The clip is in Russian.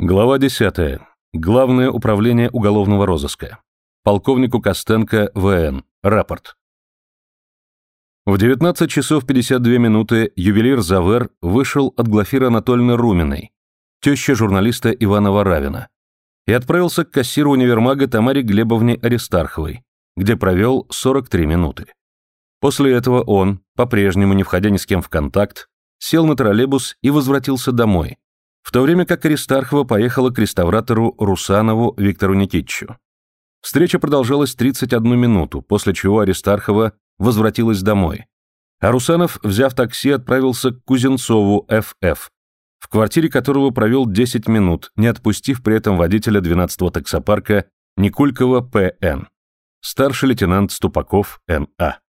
Глава 10. Главное управление уголовного розыска. Полковнику Костенко ВН. Рапорт. В 19 часов 52 минуты ювелир Завер вышел от Глафиры Анатольевны Руминой, теща журналиста Ивана Варавина, и отправился к кассиру универмага Тамаре Глебовне Аристарховой, где провел 43 минуты. После этого он, по-прежнему не входя ни с кем в контакт, сел на троллейбус и возвратился домой, в то время как Аристархова поехала к реставратору Русанову Виктору Никитичу. Встреча продолжалась 31 минуту, после чего Аристархова возвратилась домой. А Русанов, взяв такси, отправился к Кузенцову ФФ, в квартире которого провел 10 минут, не отпустив при этом водителя 12-го таксопарка Никулькова П.Н. Старший лейтенант Ступаков Н.А.